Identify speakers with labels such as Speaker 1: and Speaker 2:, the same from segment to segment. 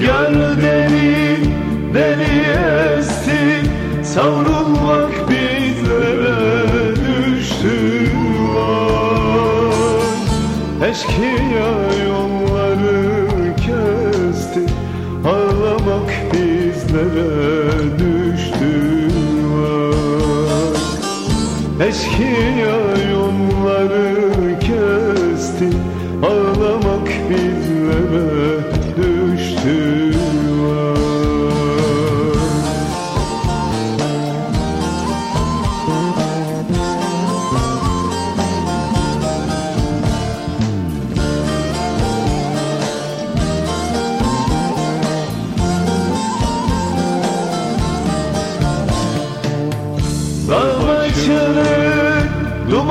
Speaker 1: Gönül deli, deli esti Savrulmak bizlere düştü var Eşkıya yolları kesti Ağlamak bizlere düştü var Eşkıya yolları kesti Ağlamak bizlere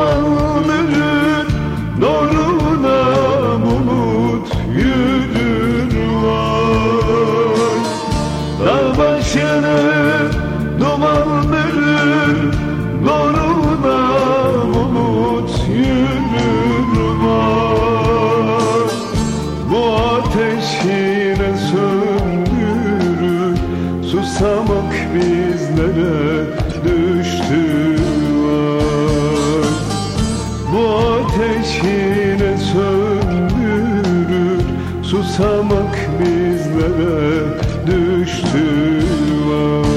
Speaker 1: Oh. Susamak bizlere düştü var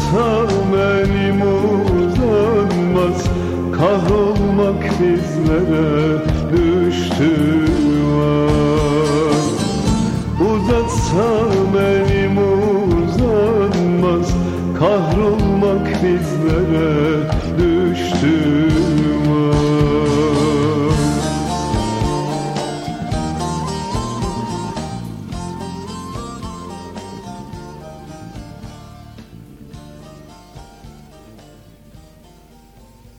Speaker 1: olsa benim utanmaz Kahrolmak bizlere.